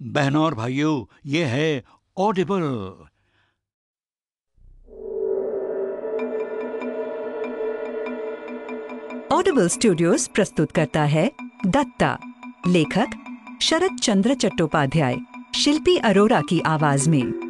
बहनों और भाइयों, ये है ऑडिबल ऑडिबल स्टूडियोज प्रस्तुत करता है दत्ता, लेखक शरद चंद्र चट्टोपाध्याय, शिल्पी अरोरा की आवाज़ में।